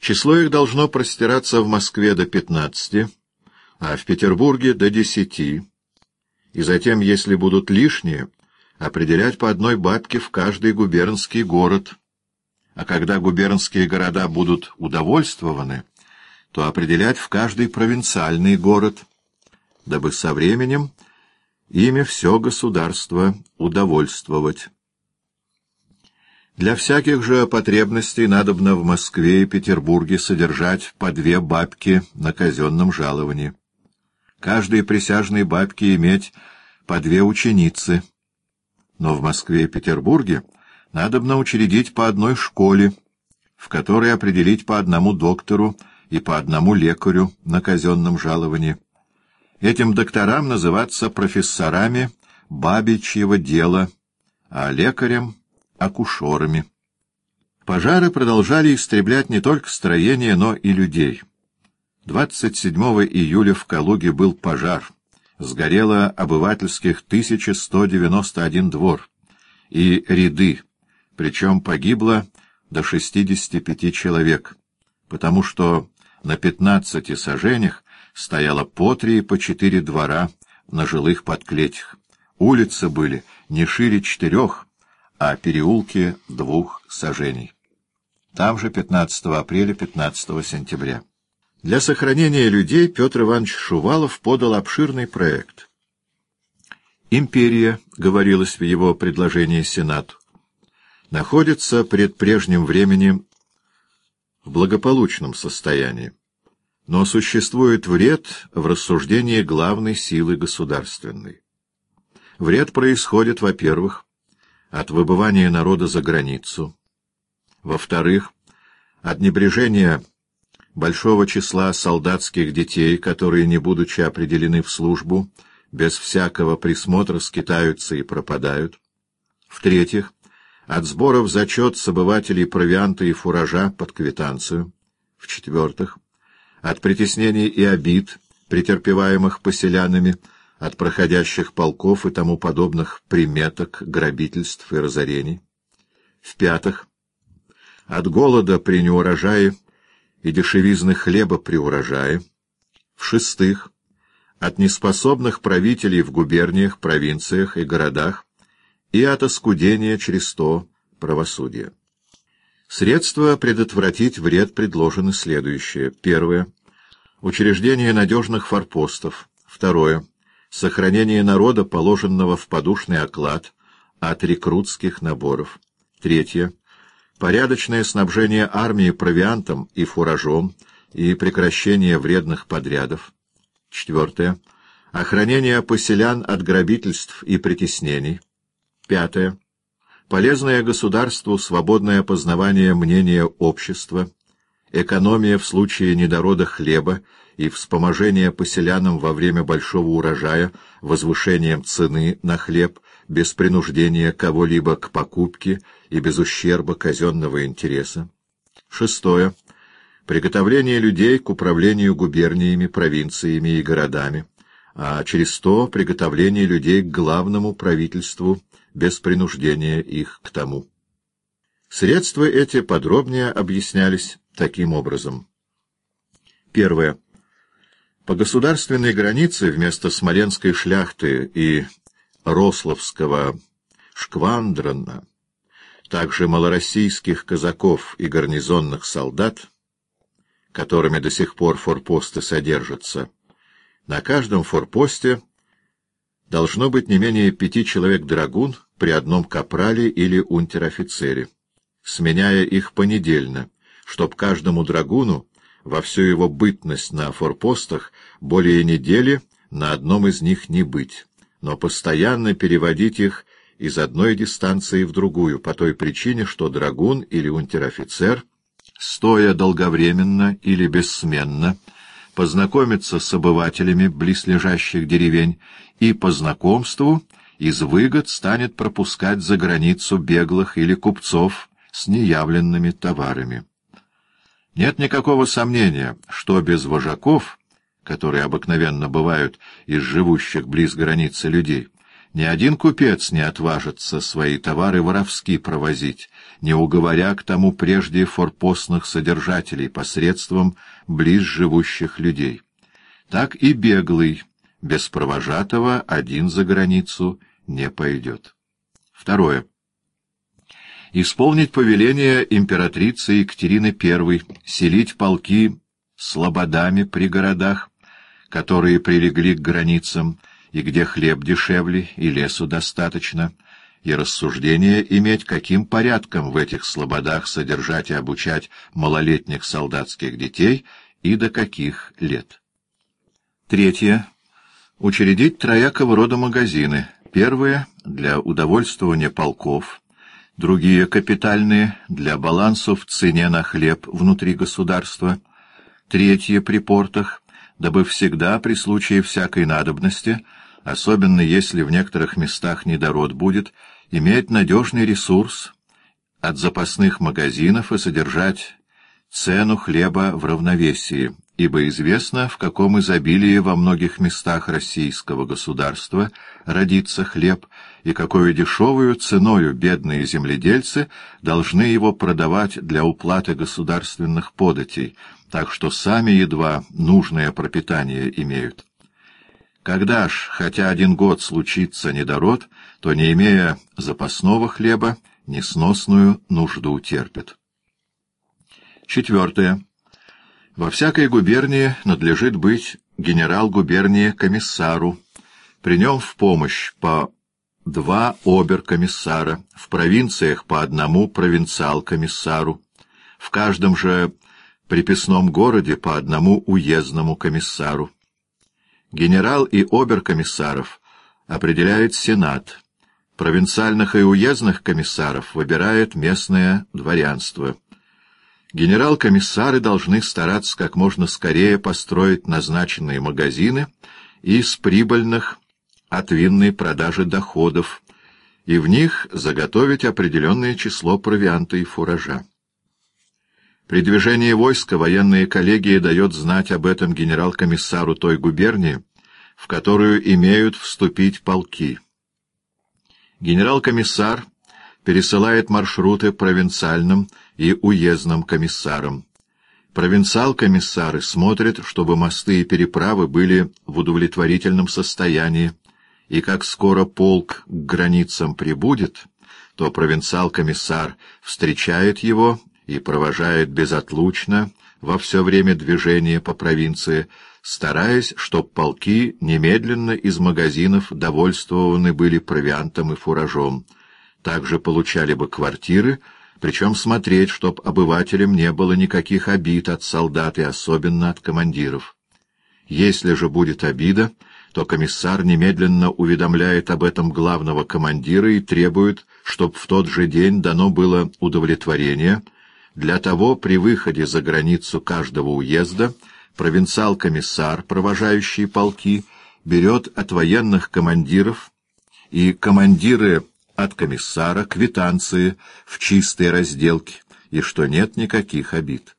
Число их должно простираться в Москве до пятнадцати, а в Петербурге до десяти, и затем, если будут лишние, определять по одной бабке в каждый губернский город, а когда губернские города будут удовольствованы, то определять в каждый провинциальный город, дабы со временем ими все государство удовольствовать. Для всяких же потребностей надобно в Москве и Петербурге содержать по две бабки на казенном жаловании. Каждой присяжной бабке иметь по две ученицы. Но в Москве и Петербурге надобно учредить по одной школе, в которой определить по одному доктору и по одному лекарю на казенном жаловании. Этим докторам называться профессорами бабичьего дела, а лекарям — акушерами. Пожары продолжали истреблять не только строения, но и людей. 27 июля в Калуге был пожар. Сгорело обывательских 1191 двор и ряды, причем погибло до 65 человек, потому что на 15 сажениях стояло по три и по четыре двора на жилых подклетях. Улицы были не шире четырех, а переулки двух сажений. Там же 15 апреля, 15 сентября. Для сохранения людей Петр Иванович Шувалов подал обширный проект. «Империя», — говорилось в его предложении Сенату, — находится пред прежним временем в благополучном состоянии. Но существует вред в рассуждении главной силы государственной. Вред происходит, во-первых, от выбывания народа за границу, во-вторых, от небрежения большого числа солдатских детей, которые, не будучи определены в службу, без всякого присмотра скитаются и пропадают, в-третьих, от сбора в зачет с обывателей провианта и фуража под квитанцию, в-четвертых, от притеснений и обид, претерпеваемых поселянами, от проходящих полков и тому подобных приметок, грабительств и разорений, в-пятых, от голода при неурожае и дешевизны хлеба при урожае, в-шестых, от неспособных правителей в губерниях, провинциях и городах, и от оскудения через то правосудия. Средства предотвратить вред предложены следующие. Первое. Учреждение надежных форпостов. Второе. Сохранение народа, положенного в подушный оклад от рекрутских наборов. Третье. Порядочное снабжение армии провиантом и фуражом и прекращение вредных подрядов. Четвертое. Охранение поселян от грабительств и притеснений. Пятое. Полезное государству свободное познавание мнения общества, экономия в случае недорода хлеба и вспоможение поселянам во время большого урожая возвышением цены на хлеб без принуждения кого-либо к покупке и без ущерба казенного интереса. Шестое. Приготовление людей к управлению губерниями, провинциями и городами, а через то приготовление людей к главному правительству без принуждения их к тому. Средства эти подробнее объяснялись таким образом. Первое. По государственной границе вместо Смоленской шляхты и Рословского шквандрона, также малороссийских казаков и гарнизонных солдат, которыми до сих пор форпосты содержатся, на каждом форпосте должно быть не менее пяти человек драгун при одном капрале или унтер-офицере, сменяя их понедельно, чтоб каждому драгуну во всю его бытность на форпостах более недели на одном из них не быть, но постоянно переводить их из одной дистанции в другую, по той причине, что драгун или унтер-офицер, стоя долговременно или бессменно, познакомиться с обывателями близлежащих деревень и по знакомству из выгод станет пропускать за границу беглых или купцов с неявленными товарами. Нет никакого сомнения, что без вожаков, которые обыкновенно бывают из живущих близ границы людей, Ни один купец не отважится свои товары воровски провозить, не уговоря к тому прежде форпостных содержателей посредством близ живущих людей. Так и беглый, без провожатого, один за границу не пойдет. Второе. Исполнить повеление императрицы Екатерины I селить полки слободами при городах, которые прилегли к границам, и где хлеб дешевле, и лесу достаточно, и рассуждение иметь, каким порядком в этих слободах содержать и обучать малолетних солдатских детей и до каких лет. Третье. Учредить троякого рода магазины. Первые — для удовольствования полков, другие — капитальные, для баланса в цене на хлеб внутри государства, третьи — при портах, дабы всегда при случае всякой надобности — особенно если в некоторых местах недород будет, иметь надежный ресурс от запасных магазинов и содержать цену хлеба в равновесии, ибо известно, в каком изобилии во многих местах российского государства родится хлеб, и какой дешевую ценою бедные земледельцы должны его продавать для уплаты государственных податей, так что сами едва нужное пропитание имеют. Когда ж, хотя один год случится недород, то, не имея запасного хлеба, несносную нужду терпит. Четвертое. Во всякой губернии надлежит быть генерал-губернии комиссару. При нем в помощь по два обер-комиссара, в провинциях по одному провинциал-комиссару, в каждом же приписном городе по одному уездному комиссару. Генерал и оберкомиссаров определяет Сенат. Провинциальных и уездных комиссаров выбирает местное дворянство. Генерал-комиссары должны стараться как можно скорее построить назначенные магазины и с прибыльных от винной продажи доходов, и в них заготовить определенное число провианта и фуража. При движении войска военная коллегия дает знать об этом генерал-комиссару той губернии, в которую имеют вступить полки. Генерал-комиссар пересылает маршруты провинциальным и уездным комиссарам. Провинциал-комиссары смотрят, чтобы мосты и переправы были в удовлетворительном состоянии, и как скоро полк к границам прибудет, то провинциал-комиссар встречает его и провожает безотлучно во все время движения по провинции, стараясь, чтоб полки немедленно из магазинов довольствованы были провиантом и фуражом. Также получали бы квартиры, причем смотреть, чтоб обывателям не было никаких обид от солдат и особенно от командиров. Если же будет обида, то комиссар немедленно уведомляет об этом главного командира и требует, чтоб в тот же день дано было удовлетворение — для того при выходе за границу каждого уезда провинциал-комиссар, провожающий полки, берет от военных командиров и командиры от комиссара квитанции в чистой разделке, и что нет никаких обид.